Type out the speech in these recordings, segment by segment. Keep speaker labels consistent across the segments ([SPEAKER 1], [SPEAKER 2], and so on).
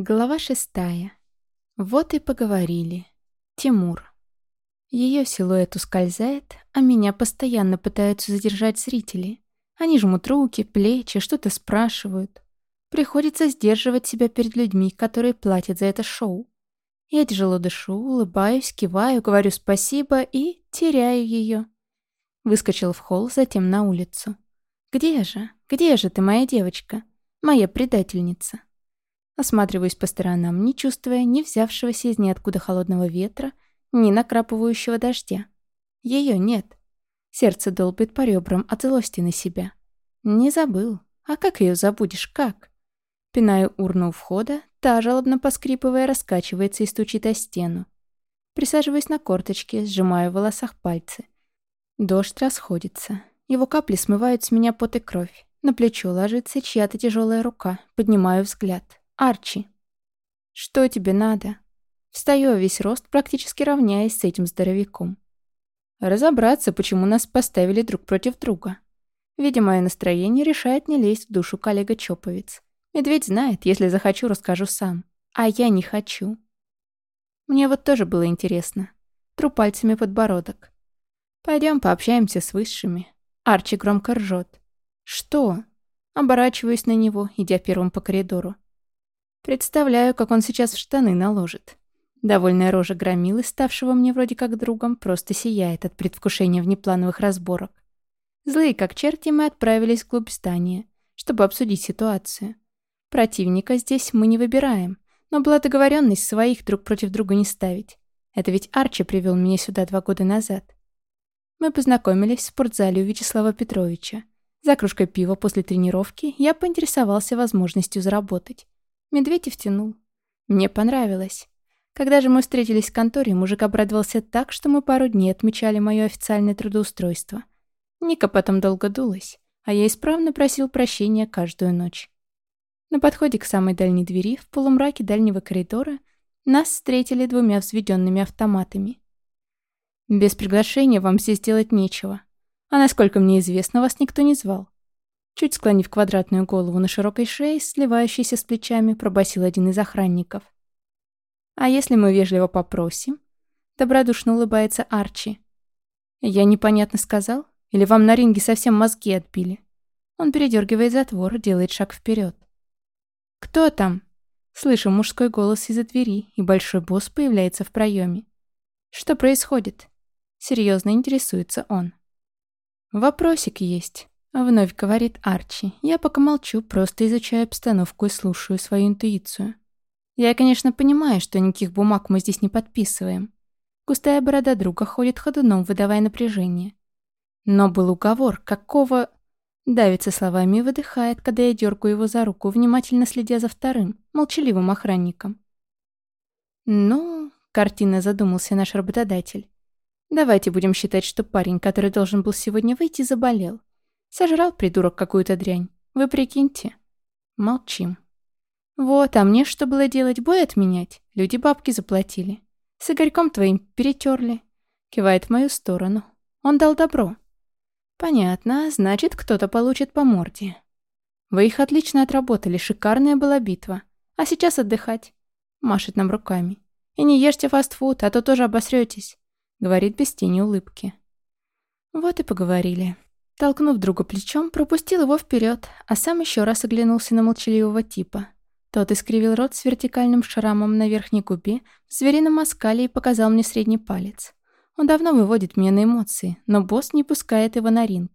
[SPEAKER 1] Глава шестая. Вот и поговорили. Тимур. Ее силуэт ускользает, а меня постоянно пытаются задержать зрители. Они жмут руки, плечи, что-то спрашивают. Приходится сдерживать себя перед людьми, которые платят за это шоу. Я тяжело дышу, улыбаюсь, киваю, говорю спасибо и теряю ее. Выскочил в холл, затем на улицу. «Где же? Где же ты, моя девочка? Моя предательница?» Осматриваюсь по сторонам, не чувствуя ни взявшегося из ниоткуда холодного ветра, ни накрапывающего дождя. Ее нет. Сердце долбит по ребрам от злости на себя. Не забыл. А как ее забудешь, как? Пинаю урну у входа, та, жалобно поскрипывая, раскачивается и стучит о стену. Присаживаюсь на корточки, сжимаю в волосах пальцы. Дождь расходится. Его капли смывают с меня пот и кровь. На плечо ложится чья-то тяжелая рука. Поднимаю взгляд. Арчи. Что тебе надо? Встаю весь рост, практически равняясь с этим здоровяком. Разобраться, почему нас поставили друг против друга. Видя мое настроение, решает не лезть в душу коллега Чоповец. Медведь знает, если захочу, расскажу сам. А я не хочу. Мне вот тоже было интересно. Тру пальцами подбородок. Пойдем пообщаемся с высшими. Арчи громко ржет. Что? Оборачиваюсь на него, идя первым по коридору. Представляю, как он сейчас в штаны наложит. Довольная рожа громилы, ставшего мне вроде как другом, просто сияет от предвкушения внеплановых разборок. Злые как черти, мы отправились в глубь здания, чтобы обсудить ситуацию. Противника здесь мы не выбираем, но была договоренность своих друг против друга не ставить. Это ведь Арчи привел меня сюда два года назад. Мы познакомились в спортзале у Вячеслава Петровича. За кружкой пива после тренировки я поинтересовался возможностью заработать. Медведь и втянул. Мне понравилось. Когда же мы встретились в конторе, мужик обрадовался так, что мы пару дней отмечали мое официальное трудоустройство. Ника потом долго дулась, а я исправно просил прощения каждую ночь. На подходе к самой дальней двери, в полумраке дальнего коридора, нас встретили двумя взведенными автоматами. «Без приглашения вам здесь делать нечего. А насколько мне известно, вас никто не звал. Чуть склонив квадратную голову на широкой шее, сливающейся с плечами, пробасил один из охранников. «А если мы вежливо попросим?» Добродушно улыбается Арчи. «Я непонятно сказал? Или вам на ринге совсем мозги отбили?» Он передергивает затвор, делает шаг вперед. «Кто там?» Слышу мужской голос из-за двери, и большой босс появляется в проеме. «Что происходит?» Серьезно интересуется он. «Вопросик есть». Вновь говорит Арчи. Я пока молчу, просто изучаю обстановку и слушаю свою интуицию. Я, конечно, понимаю, что никаких бумаг мы здесь не подписываем. Густая борода друга ходит ходуном, выдавая напряжение. Но был уговор, какого... Давится словами и выдыхает, когда я дергаю его за руку, внимательно следя за вторым, молчаливым охранником. «Ну...» — картина задумался наш работодатель. «Давайте будем считать, что парень, который должен был сегодня выйти, заболел. Сожрал придурок какую-то дрянь. Вы прикиньте. Молчим. Вот, а мне что было делать? Бой отменять? Люди бабки заплатили. С Игорьком твоим перетерли. Кивает в мою сторону. Он дал добро. Понятно, значит, кто-то получит по морде. Вы их отлично отработали, шикарная была битва. А сейчас отдыхать. Машет нам руками. И не ешьте фастфуд, а то тоже обосретесь. Говорит без тени улыбки. Вот и поговорили. Толкнув друга плечом, пропустил его вперед, а сам еще раз оглянулся на молчаливого типа. Тот искривил рот с вертикальным шрамом на верхней губе, в зверином оскале и показал мне средний палец. Он давно выводит меня на эмоции, но босс не пускает его на ринг.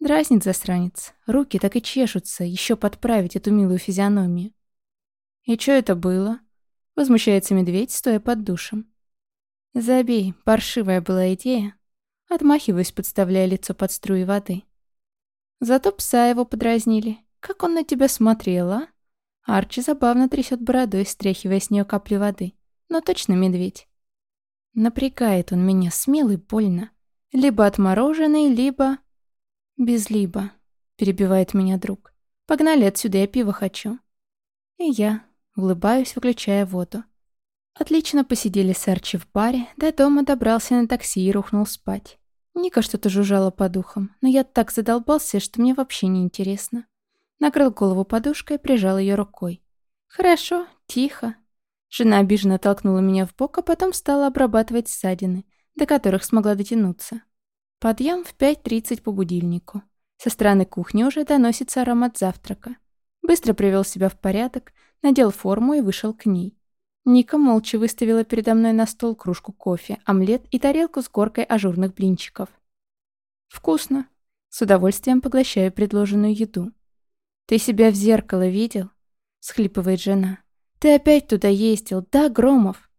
[SPEAKER 1] Дразнит засранец. Руки так и чешутся, еще подправить эту милую физиономию. «И что это было?» — возмущается медведь, стоя под душем. «Забей, паршивая была идея, Отмахиваюсь, подставляя лицо под струи воды. Зато пса его подразнили. Как он на тебя смотрел, а? Арчи забавно трясет бородой, стряхивая с нее капли воды. Но точно медведь. Напрягает он меня, смелый, больно. Либо отмороженный, либо... Без либо, перебивает меня друг. Погнали отсюда, я пиво хочу. И я улыбаюсь, выключая воду. Отлично посидели с Арчи в баре, до дома добрался на такси и рухнул спать. Ника что-то жужжала по духам, но я так задолбался, что мне вообще не интересно. Накрыл голову подушкой, прижал ее рукой. Хорошо, Тихо. Жена обиженно толкнула меня в бок, а потом стала обрабатывать ссадины, до которых смогла дотянуться. Подъем в 5.30 по будильнику. Со стороны кухни уже доносится аромат завтрака. Быстро привел себя в порядок, надел форму и вышел к ней. Ника молча выставила передо мной на стол кружку кофе, омлет и тарелку с горкой ажурных блинчиков. «Вкусно!» С удовольствием поглощаю предложенную еду. «Ты себя в зеркало видел?» — схлипывает жена. «Ты опять туда ездил, да, Громов?»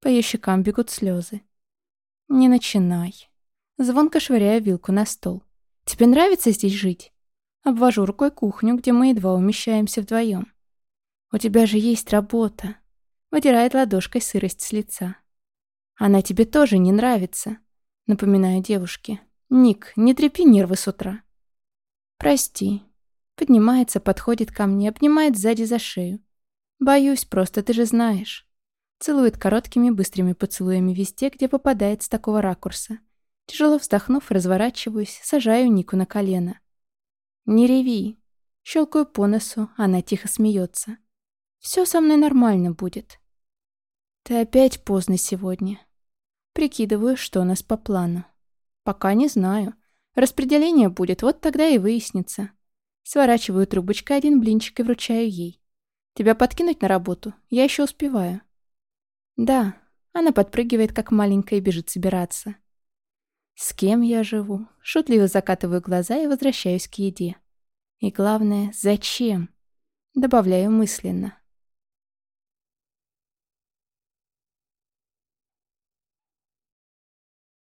[SPEAKER 1] По ее щекам бегут слезы. «Не начинай». Звонко швыряю вилку на стол. «Тебе нравится здесь жить?» Обвожу рукой кухню, где мы едва умещаемся вдвоем. «У тебя же есть работа!» Вытирает ладошкой сырость с лица. «Она тебе тоже не нравится», — напоминаю девушке. «Ник, не трепи нервы с утра». «Прости». Поднимается, подходит ко мне, обнимает сзади за шею. «Боюсь просто, ты же знаешь». Целует короткими быстрыми поцелуями везде, где попадает с такого ракурса. Тяжело вздохнув, разворачиваюсь, сажаю Нику на колено. «Не реви». Щелкаю по носу, она тихо смеется. «Все со мной нормально будет». «Ты опять поздно сегодня». Прикидываю, что у нас по плану. Пока не знаю. Распределение будет, вот тогда и выяснится. Сворачиваю трубочкой один блинчик и вручаю ей. Тебя подкинуть на работу? Я еще успеваю. Да. Она подпрыгивает, как маленькая, и бежит собираться. С кем я живу? Шутливо закатываю глаза и возвращаюсь к еде. И главное, зачем? Добавляю мысленно.